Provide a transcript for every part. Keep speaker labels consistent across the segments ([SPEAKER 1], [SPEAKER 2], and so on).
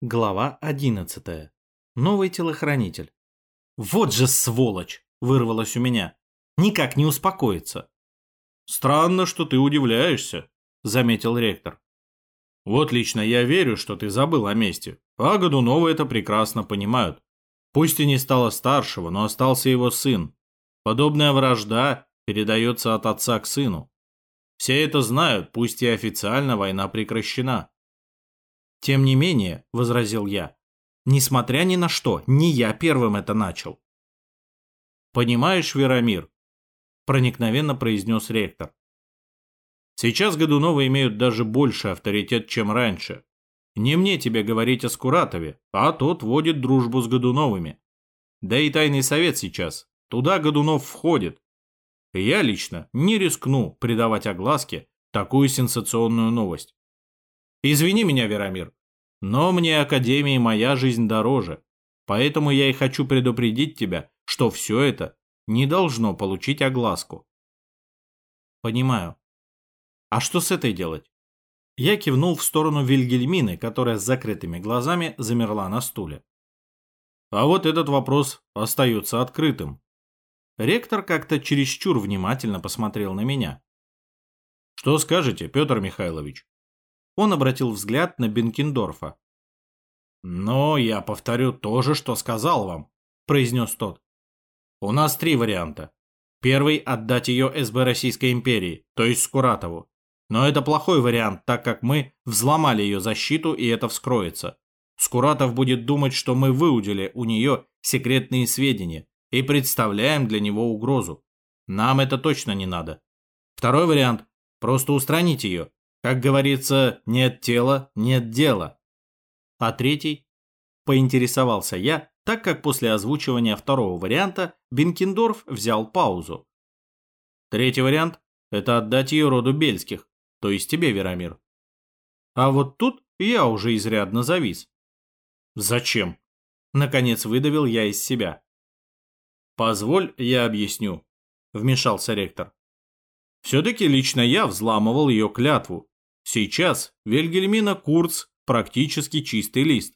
[SPEAKER 1] Глава 11. Новый телохранитель. Вот же сволочь, вырвалось у меня. Никак не успокоится.
[SPEAKER 2] Странно, что ты удивляешься, заметил ректор. Вот лично я верю, что ты забыл о месте. А Годуновы это прекрасно понимают. Пусть и не стало старшего, но остался его сын. Подобная вражда передается от отца к сыну. Все это знают, пусть и официально война прекращена.
[SPEAKER 1] Тем не менее, возразил я, несмотря ни на что, не я первым это начал.
[SPEAKER 2] Понимаешь, Верамир, проникновенно произнес ректор. Сейчас Годуновы имеют даже больше авторитет, чем раньше. Не мне тебе говорить о Скуратове, а тот водит дружбу с Годуновыми. Да и тайный совет сейчас. Туда Годунов входит. я лично не рискну придавать огласке такую сенсационную новость. Извини меня, Верамир, но мне Академии моя жизнь дороже, поэтому я и хочу предупредить тебя, что все это не должно получить огласку.
[SPEAKER 1] Понимаю. А что с этой делать? Я кивнул в сторону Вильгельмины, которая с закрытыми глазами замерла на стуле.
[SPEAKER 2] А вот этот вопрос остается открытым.
[SPEAKER 1] Ректор как-то чересчур внимательно посмотрел на меня.
[SPEAKER 2] Что скажете, Петр Михайлович?
[SPEAKER 1] Он обратил взгляд на Бенкендорфа.
[SPEAKER 2] «Но я повторю то же, что сказал вам», – произнес тот. «У нас три варианта. Первый – отдать ее СБ Российской империи, то есть Скуратову. Но это плохой вариант, так как мы взломали ее защиту, и это вскроется. Скуратов будет думать, что мы выудили у нее секретные сведения и представляем для него угрозу. Нам это точно не надо. Второй вариант – просто устранить ее, как говорится, нет тела, нет дела.
[SPEAKER 1] А третий? Поинтересовался я, так как после озвучивания второго варианта Бенкендорф взял паузу.
[SPEAKER 2] Третий вариант – это отдать ее роду Бельских, то есть тебе, Верамир.
[SPEAKER 1] А вот тут я уже изрядно завис.
[SPEAKER 2] Зачем?
[SPEAKER 1] Наконец выдавил я из себя.
[SPEAKER 2] Позволь, я объясню, вмешался ректор. Все-таки лично я взламывал ее клятву. Сейчас Вельгельмина Курц практически чистый лист.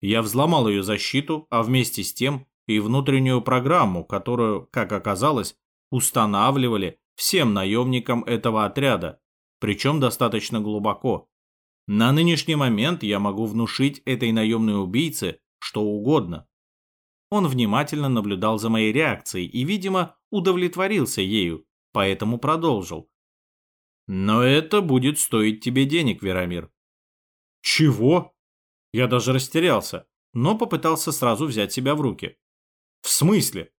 [SPEAKER 2] Я взломал ее защиту, а вместе с тем и внутреннюю программу, которую, как оказалось, устанавливали всем наемникам этого отряда, причем достаточно глубоко. На нынешний момент я могу внушить этой наемной убийце что угодно.
[SPEAKER 1] Он внимательно наблюдал за моей реакцией и, видимо, удовлетворился ею, поэтому продолжил.
[SPEAKER 2] Но это будет стоить тебе денег, Верамир.
[SPEAKER 1] Чего? Я даже растерялся, но попытался сразу взять себя в руки. В смысле?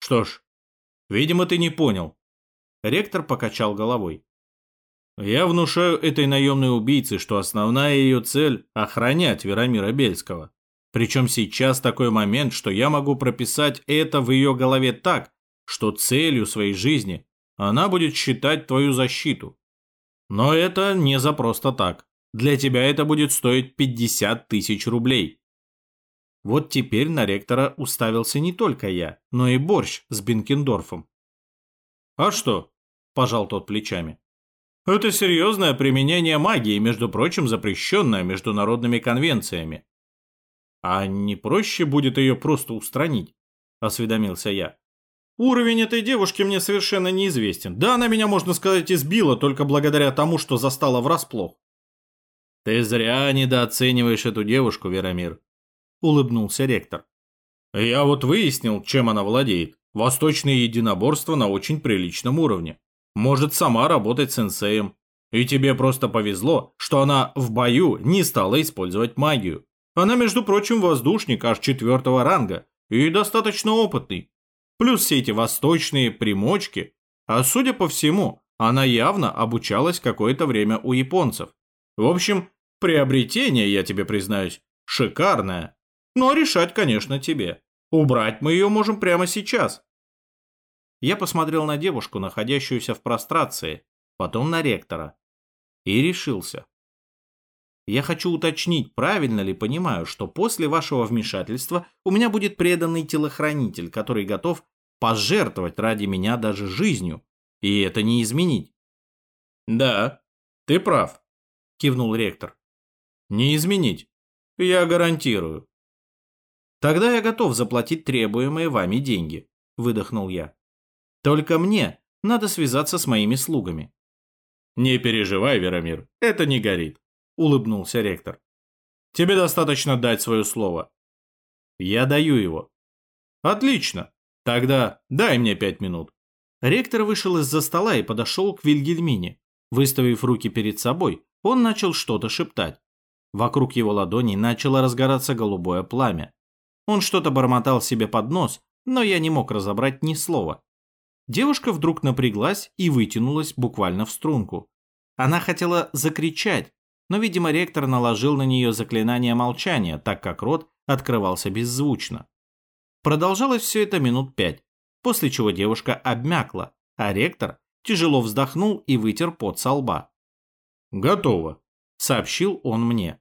[SPEAKER 2] Что ж, видимо, ты не понял.
[SPEAKER 1] Ректор покачал головой.
[SPEAKER 2] Я внушаю этой наемной убийце, что основная ее цель – охранять Верамира Бельского. Причем сейчас такой момент, что я могу прописать это в ее голове так, что целью своей жизни она будет считать твою защиту. Но это не за просто так. Для тебя это будет стоить 50 тысяч рублей.
[SPEAKER 1] Вот теперь на ректора уставился не только я, но и борщ с Бенкендорфом.
[SPEAKER 2] «А что?» – пожал тот плечами. «Это серьезное применение магии, между прочим, запрещенное международными конвенциями».
[SPEAKER 1] «А не проще будет ее просто устранить?» – осведомился я.
[SPEAKER 2] Уровень этой девушки мне совершенно неизвестен. Да, она меня, можно сказать, избила только благодаря тому, что застала врасплох.
[SPEAKER 1] Ты зря недооцениваешь эту девушку, Верамир, улыбнулся ректор.
[SPEAKER 2] Я вот выяснил, чем она владеет. Восточное единоборство на очень приличном уровне. Может сама работать сенсеем. И тебе просто повезло, что она в бою не стала использовать магию. Она, между прочим, воздушник аж четвертого ранга и достаточно опытный. Плюс все эти восточные примочки. А судя по всему, она явно обучалась какое-то время у японцев. В общем, приобретение, я тебе признаюсь, шикарное. Но решать, конечно, тебе. Убрать мы ее можем прямо сейчас.
[SPEAKER 1] Я посмотрел на девушку, находящуюся в прострации, потом на ректора. И решился. Я хочу уточнить, правильно ли понимаю, что после вашего вмешательства у меня будет преданный телохранитель, который готов пожертвовать ради меня даже жизнью, и это не изменить.
[SPEAKER 2] Да, ты прав, кивнул ректор. Не изменить.
[SPEAKER 1] Я гарантирую. Тогда я готов заплатить требуемые вами деньги, выдохнул я. Только мне надо связаться с моими слугами. Не переживай, Веромир, это не горит, улыбнулся ректор. Тебе достаточно дать свое слово. Я даю его. Отлично. Тогда дай мне пять минут. Ректор вышел из-за стола и подошел к Вильгельмине. Выставив руки перед собой, он начал что-то шептать. Вокруг его ладоней начало разгораться голубое пламя. Он что-то бормотал себе под нос, но я не мог разобрать ни слова. Девушка вдруг напряглась и вытянулась буквально в струнку. Она хотела закричать, но, видимо, ректор наложил на нее заклинание молчания, так как рот открывался беззвучно. Продолжалось все это минут пять, после чего девушка обмякла, а ректор тяжело вздохнул и вытер пот со лба. «Готово», — сообщил он мне.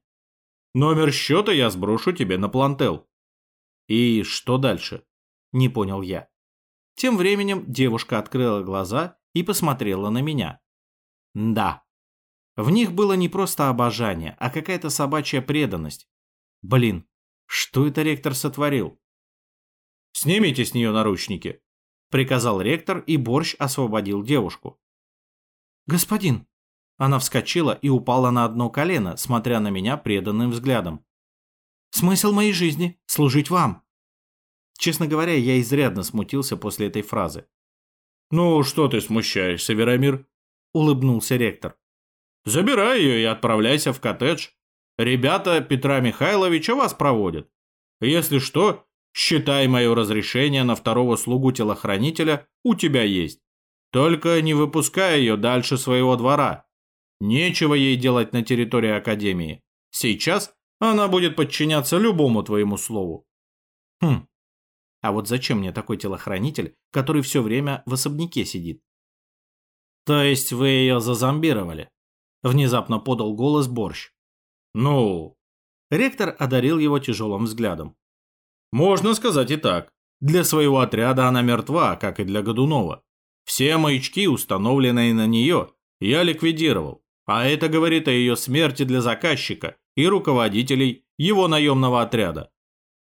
[SPEAKER 1] «Номер счета я сброшу тебе на плантел». «И что дальше?» — не понял я. Тем временем девушка открыла глаза и посмотрела на меня. Да. В них было не просто обожание, а какая-то собачья преданность. Блин, что это ректор сотворил? «Снимите с нее наручники», — приказал ректор, и Борщ освободил девушку. «Господин!» Она вскочила и упала на одно колено, смотря на меня преданным взглядом. «Смысл моей жизни — служить вам!» Честно говоря, я изрядно смутился после этой фразы. «Ну, что ты смущаешься, Веромир?» — улыбнулся ректор. «Забирай ее и отправляйся в коттедж. Ребята Петра Михайловича вас проводят. Если что, считай мое разрешение на второго слугу-телохранителя у тебя есть. Только не выпускай ее дальше своего двора. Нечего ей делать на территории Академии. Сейчас она будет подчиняться любому твоему слову. Хм, а вот зачем мне такой телохранитель, который все время в особняке сидит? То есть вы ее зазомбировали? Внезапно подал голос Борщ. Ну... Ректор одарил его тяжелым взглядом. Можно сказать и так. Для своего отряда она мертва, как и для Годунова. Все маячки, установленные на нее, я ликвидировал. А это говорит о ее смерти для заказчика и руководителей его наемного отряда.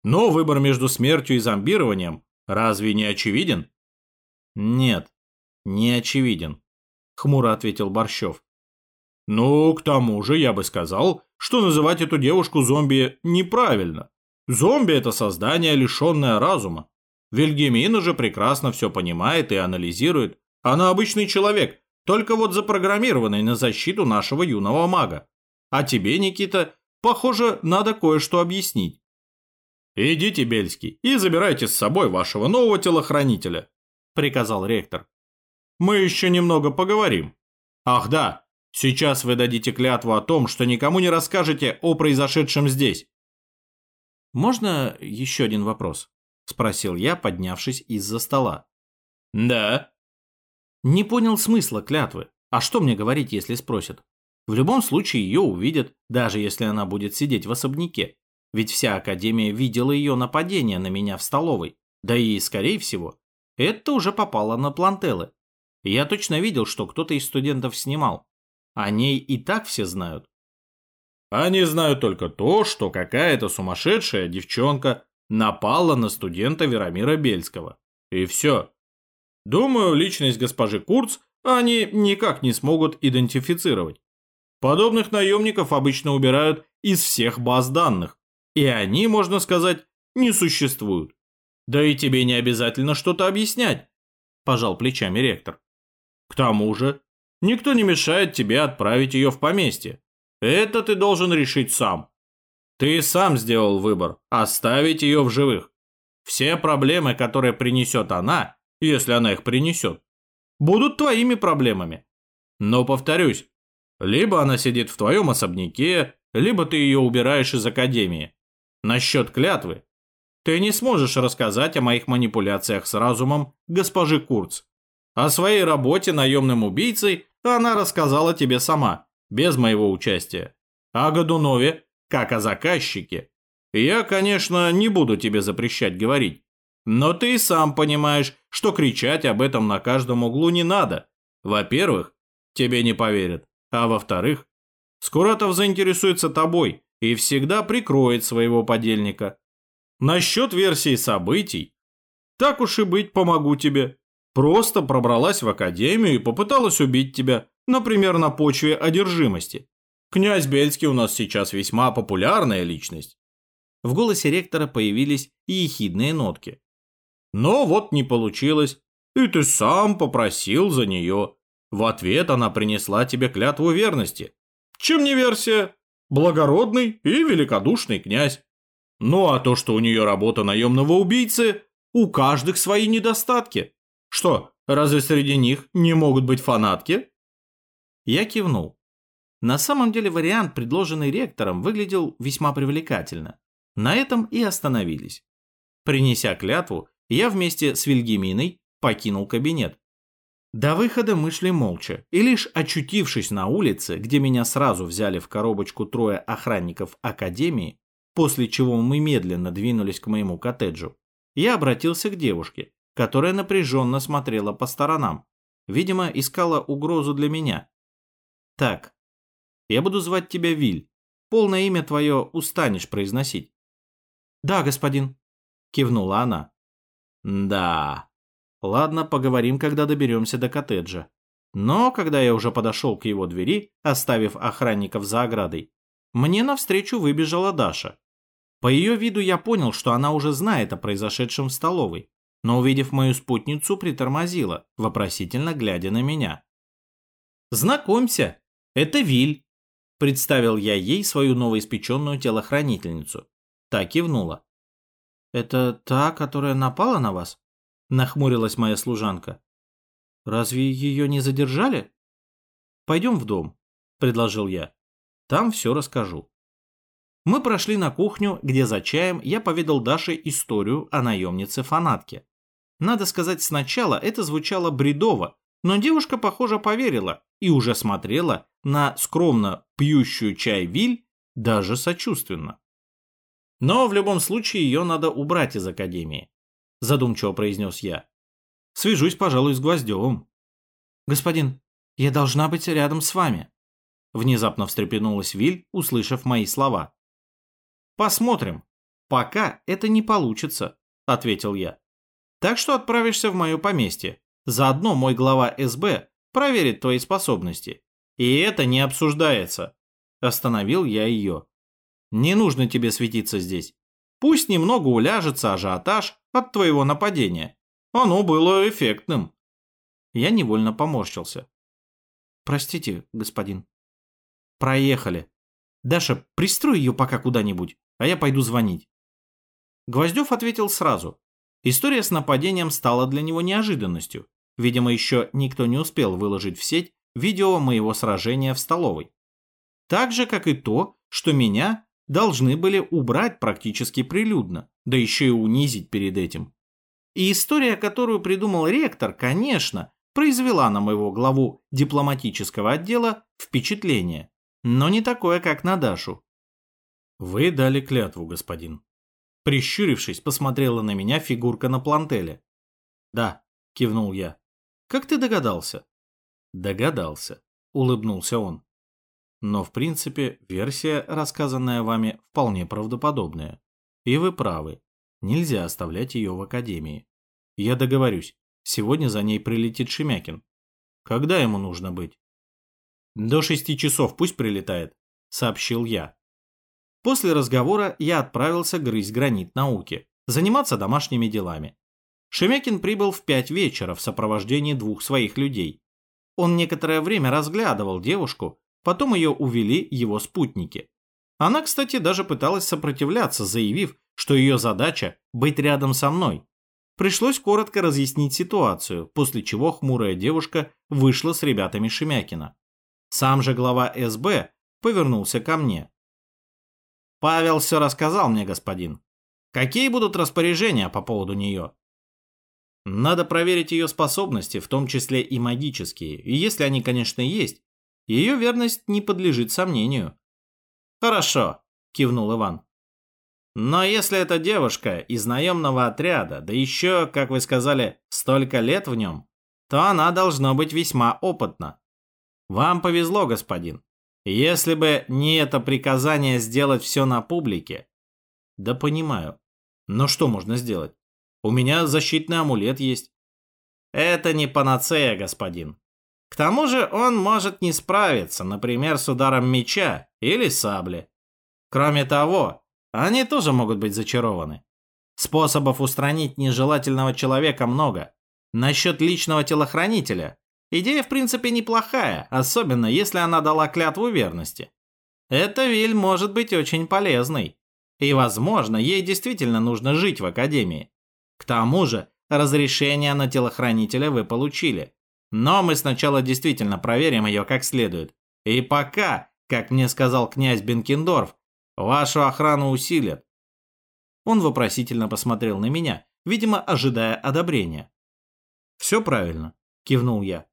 [SPEAKER 1] Но выбор между смертью и зомбированием разве не очевиден? Нет, не очевиден, хмуро ответил Борщев. Ну, к тому же я бы сказал, что называть эту девушку зомби неправильно. Зомби – это создание, лишенное разума. Вильгемина же прекрасно все понимает и анализирует. Она обычный человек, только вот запрограммированный на защиту нашего юного мага. А тебе, Никита, похоже, надо кое-что объяснить. «Идите, Бельский, и забирайте с собой вашего нового телохранителя», – приказал ректор. «Мы еще немного поговорим. Ах да, сейчас вы дадите клятву о том, что никому не расскажете о произошедшем здесь». «Можно еще один вопрос?» – спросил я, поднявшись из-за стола. «Да». «Не понял смысла клятвы. А что мне говорить, если спросят? В любом случае ее увидят, даже если она будет сидеть в особняке. Ведь вся Академия видела ее нападение на меня в столовой. Да и, скорее всего, это уже попало на плантелы. Я точно видел, что кто-то из студентов снимал. О ней и так все знают. Они знают только то, что какая-то сумасшедшая девчонка напала на студента Веромира Бельского. И все. Думаю, личность госпожи Курц они никак не смогут идентифицировать. Подобных наемников обычно убирают из всех баз данных. И они, можно сказать, не существуют. Да и тебе не обязательно что-то объяснять, пожал плечами ректор. К тому же, никто не мешает тебе отправить ее в поместье. Это ты должен решить сам. Ты сам сделал выбор оставить ее в живых. Все проблемы, которые принесет она, если она их принесет, будут твоими проблемами. Но повторюсь, либо она сидит в твоем особняке, либо ты ее убираешь из академии. Насчет клятвы. Ты не сможешь рассказать о моих манипуляциях с разумом госпожи Курц. О своей работе наемным убийцей она рассказала тебе сама, без моего участия. О Годунове, как о заказчике. Я, конечно, не буду тебе запрещать говорить. Но ты сам понимаешь, что кричать об этом на каждом углу не надо. Во-первых, тебе не поверят. А во-вторых, Скуратов заинтересуется тобой, и всегда прикроет своего подельника. Насчет версии событий, так уж и быть, помогу тебе. Просто пробралась в академию и попыталась убить тебя, например, на почве одержимости. Князь Бельский у нас сейчас весьма популярная личность. В голосе ректора появились ехидные нотки. Но вот не получилось, и ты сам попросил за нее. В ответ она принесла тебе клятву верности. Чем не версия? Благородный и великодушный князь. Ну а то, что у нее работа наемного убийцы, у каждых свои недостатки. Что, разве среди них не могут быть фанатки? Я кивнул. На самом деле вариант, предложенный ректором, выглядел весьма привлекательно. На этом и остановились. Принеся клятву, я вместе с Вильгеминой покинул кабинет. До выхода мы шли молча, и лишь очутившись на улице, где меня сразу взяли в коробочку трое охранников Академии, после чего мы медленно двинулись к моему коттеджу, я обратился к девушке, которая напряженно смотрела по сторонам. Видимо, искала угрозу для меня. «Так, я буду звать тебя Виль. Полное имя твое устанешь произносить». «Да, господин», — кивнула она. «Да. Ладно, поговорим, когда доберемся до коттеджа». Но когда я уже подошел к его двери, оставив охранников за оградой, мне навстречу выбежала Даша. По ее виду я понял, что она уже знает о произошедшем в столовой, но, увидев мою спутницу, притормозила, вопросительно глядя на меня. «Знакомься, это Виль», – представил я ей свою новоиспеченную телохранительницу. Та кивнула. «Это та, которая напала на вас?» – нахмурилась моя служанка. «Разве ее не задержали?» «Пойдем в дом», – предложил я. «Там все расскажу». Мы прошли на кухню, где за чаем я поведал Даше историю о наемнице-фанатке. Надо сказать, сначала это звучало бредово, но девушка, похоже, поверила и уже смотрела на скромно пьющую чай Виль даже сочувственно. Но в любом случае ее надо убрать из академии, задумчиво произнес я. Свяжусь, пожалуй, с Гвоздевым. Господин, я должна быть рядом с вами. Внезапно встрепенулась Виль, услышав мои слова. Посмотрим. Пока это не получится, ответил я. Так что отправишься в мое поместье. Заодно мой глава СБ проверит твои способности. И это не обсуждается. Остановил я ее. Не нужно тебе светиться здесь. Пусть немного уляжется ажиотаж от твоего нападения. Оно было эффектным. Я невольно поморщился. Простите, господин. Проехали. Даша, пристрой ее пока куда-нибудь а я пойду звонить. Гвоздев ответил сразу. История с нападением стала для него неожиданностью. Видимо, еще никто не успел выложить в сеть видео моего сражения в столовой. Так же, как и то, что меня должны были убрать практически прилюдно, да еще и унизить перед этим. И история, которую придумал ректор, конечно, произвела на моего главу дипломатического отдела впечатление, но не такое, как на Дашу. «Вы дали клятву, господин». Прищурившись, посмотрела на меня фигурка на плантеле. «Да», — кивнул я. «Как ты догадался?» «Догадался», — улыбнулся он. «Но, в принципе, версия, рассказанная вами, вполне правдоподобная. И вы правы. Нельзя оставлять ее в академии. Я договорюсь. Сегодня за ней прилетит Шемякин. Когда ему нужно быть?» «До шести часов пусть прилетает», — сообщил я. После разговора я отправился грызть гранит науки, заниматься домашними делами. Шемякин прибыл в пять вечера в сопровождении двух своих людей. Он некоторое время разглядывал девушку, потом ее увели его спутники. Она, кстати, даже пыталась сопротивляться, заявив, что ее задача – быть рядом со мной. Пришлось коротко разъяснить ситуацию, после чего хмурая девушка вышла с ребятами Шемякина. Сам же глава СБ повернулся ко мне. Павел все рассказал мне, господин. Какие будут распоряжения по поводу нее? Надо проверить ее способности, в том числе и магические, и если они, конечно, есть, ее верность не подлежит сомнению. Хорошо, кивнул Иван. Но если эта девушка из наемного отряда, да еще, как вы сказали, столько лет в нем, то она должна быть весьма опытна. Вам повезло, господин. Если бы не это приказание сделать все на публике... Да понимаю. Но что можно сделать? У меня защитный амулет есть. Это не панацея, господин. К тому же он может не справиться, например, с ударом меча или сабли. Кроме того, они тоже могут быть зачарованы. Способов устранить нежелательного человека много. Насчет личного телохранителя Идея, в принципе, неплохая, особенно если она дала клятву верности. Эта виль может быть очень полезной. И, возможно, ей действительно нужно жить в Академии. К тому же, разрешение на телохранителя вы получили. Но мы сначала действительно проверим ее как следует. И пока, как мне сказал князь Бенкендорф, вашу охрану усилят. Он вопросительно посмотрел на меня, видимо, ожидая одобрения. «Все правильно», – кивнул я.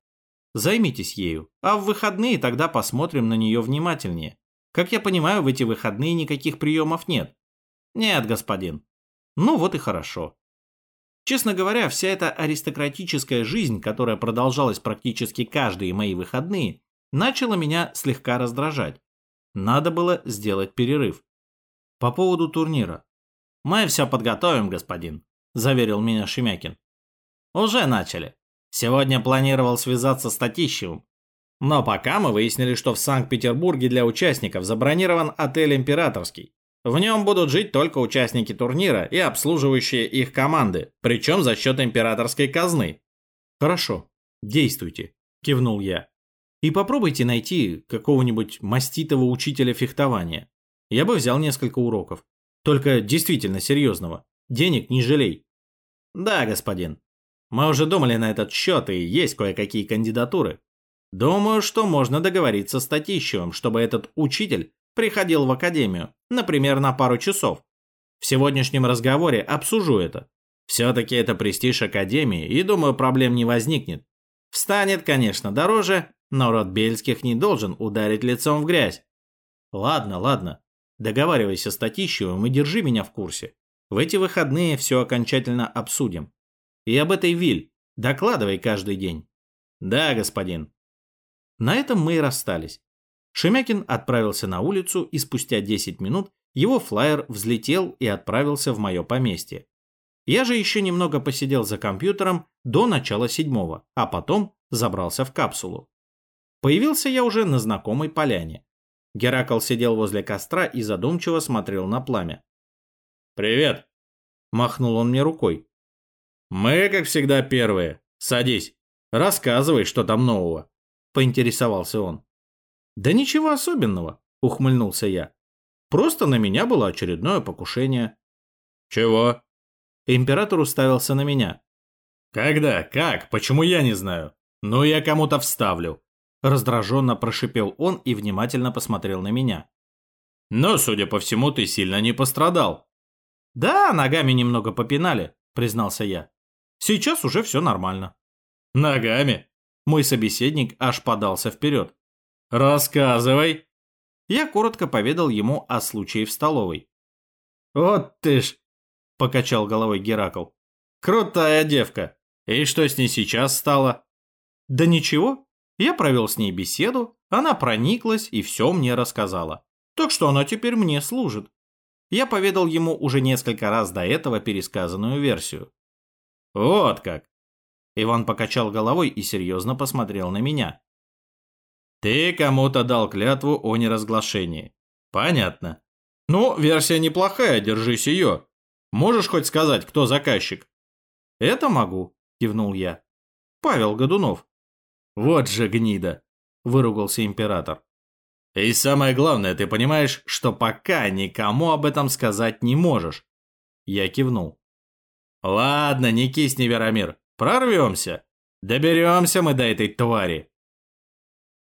[SPEAKER 1] Займитесь ею, а в выходные тогда посмотрим на нее внимательнее. Как я понимаю, в эти выходные никаких приемов нет. Нет, господин. Ну вот и хорошо. Честно говоря, вся эта аристократическая жизнь, которая продолжалась практически каждые мои выходные, начала меня слегка раздражать. Надо было сделать перерыв. По поводу турнира. «Мы все подготовим, господин», – заверил меня Шемякин. «Уже начали. Сегодня планировал связаться с Татищевым. Но пока мы выяснили, что в Санкт-Петербурге для участников забронирован отель «Императорский». В нем будут жить только участники турнира и обслуживающие их команды, причем за счет императорской казны. «Хорошо, действуйте», – кивнул я. «И попробуйте найти какого-нибудь маститого учителя фехтования. Я бы взял несколько уроков. Только действительно серьезного. Денег не жалей». «Да, господин», мы уже думали на этот счет, и есть кое-какие кандидатуры. Думаю, что можно договориться с Татищевым, чтобы этот учитель приходил в академию, например, на пару часов. В сегодняшнем разговоре обсужу это. Все-таки это престиж академии, и, думаю, проблем не возникнет. Встанет, конечно, дороже, но род Бельских не должен ударить лицом в грязь. Ладно, ладно. Договаривайся с Татищевым и держи меня в курсе. В эти выходные все окончательно обсудим. И об этой виль докладывай каждый день. Да, господин. На этом мы и расстались. Шемякин отправился на улицу, и спустя 10 минут его флайер взлетел и отправился в мое поместье. Я же еще немного посидел за компьютером до начала седьмого, а потом забрался в капсулу. Появился я уже на знакомой поляне. Геракл сидел возле костра и задумчиво смотрел на пламя. «Привет!» – махнул он мне рукой. «Мы, как всегда, первые. Садись. Рассказывай, что там нового», — поинтересовался он. «Да ничего особенного», — ухмыльнулся я. «Просто на меня было очередное покушение». «Чего?» Император уставился на меня. «Когда? Как? Почему я не знаю? Ну, я кому-то вставлю». Раздраженно прошипел он и внимательно посмотрел на меня. «Но, судя по всему, ты сильно не пострадал». «Да, ногами немного попинали», — признался я. Сейчас уже все нормально. Ногами. Мой собеседник аж подался вперед. Рассказывай. Я коротко поведал ему о случае в столовой. Вот ты ж, покачал головой Геракл. Крутая девка. И что с ней сейчас стало? Да ничего. Я провел с ней беседу, она прониклась и все мне рассказала. Так что она теперь мне служит. Я поведал ему уже несколько раз до этого пересказанную версию. «Вот как!» Иван покачал головой и серьезно посмотрел на меня. «Ты кому-то дал клятву о неразглашении. Понятно. Ну, версия неплохая, держись ее. Можешь хоть сказать, кто заказчик?» «Это могу», кивнул я. «Павел Годунов». «Вот же гнида!» – выругался император. «И самое главное, ты понимаешь, что пока никому об этом сказать не можешь?» Я кивнул. Ладно, не кисни, Веромир, прорвемся. Доберемся мы до этой твари.